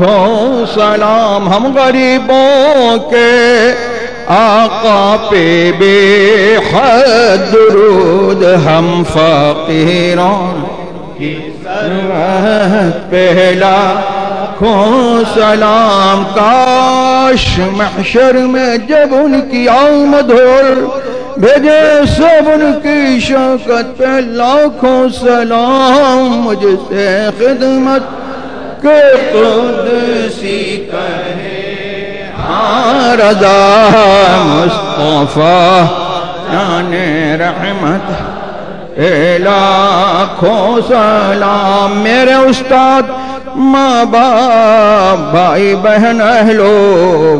لاکھوں سلام ہم غریبوں کے آقا پہ بے حد درود ہم فقیروں کی سرمت پہلا لاکھوں سلام کاش محشر میں جب ان کی آمد ہو بھیجے سب ان کی شوقت پہ لاکھوں سلام مجھ سے خدمت قدسی کہے ہاں رضا مصطفیٰ جانے رحمت، اے لاکھوں سلام، میرے استاد، ماں باپ، بھائی بہن اہلو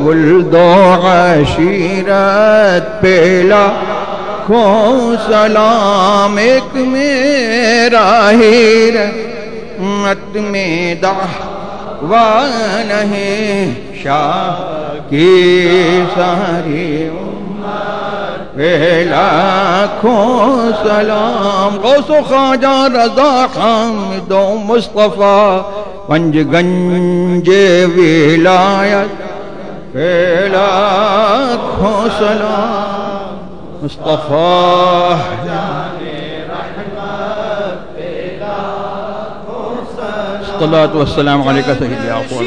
ولدو عشیرت پیلا کھو سلام، ایک میرا ہیر مت میں دعوہ نہیں شاہ کی ساری لاکھوں سلام، غوث و خواجہ رضا حامد و مصطفیٰ، پنج گنج ولایت۔ لاکھوں سلام، مصطفیٰ۔ الصلاة والسلام عليك سيدي يا أخوة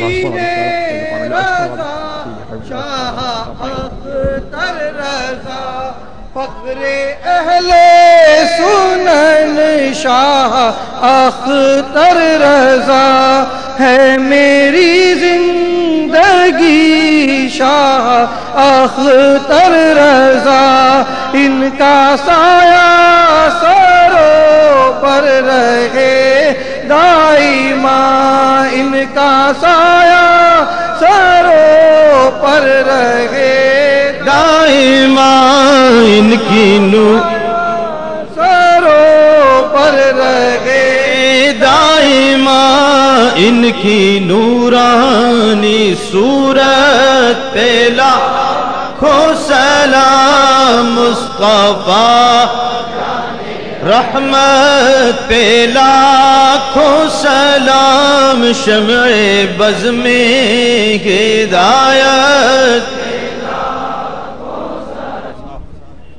فخر اہل سنن شاہ، اختر رضا ہے میری زندگی شاہ، اختر رضا، ان کا سایہ کا سایہ سرو پر رہے۔ دائما ان کی نو سرو پر رہے۔ دائما ان کی نورانی صورت پہلا کھو سلام مصطفیٰ۔ رحمت پہ لاکھوں سلام شمع بز میں ہدایت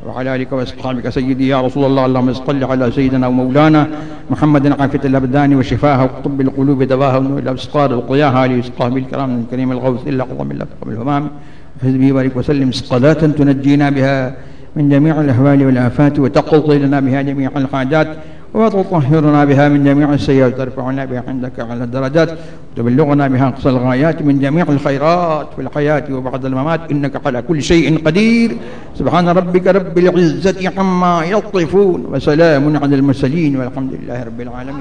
وعلى آلك وأصحابك سيدي يا رسول الله، اللهم صل على سيدنا ومولانا محمد عافية الأبدان وشفاها وقطب القلوب دواها ونور الأبصار وقياها لأصحابه الكرام الكريم الغوث إلا قضى بالله قبل الهمام. فهز به بارك وسلم، صلاة تنجينا بها. من جميع الأهوال والآفات وتقضي لنا بها جميع الحاجات وتطهرنا بها من جميع السيئات، وترفعنا بها عندك على الدرجات، وتبلغنا بها أقصى الغايات من جميع الخيرات في الحياة وبعد الممات. إنك على كل شيء قدير. سبحان ربك رب العزة عما يصفون، وسلام على المرسلين، والحمد لله رب العالمين.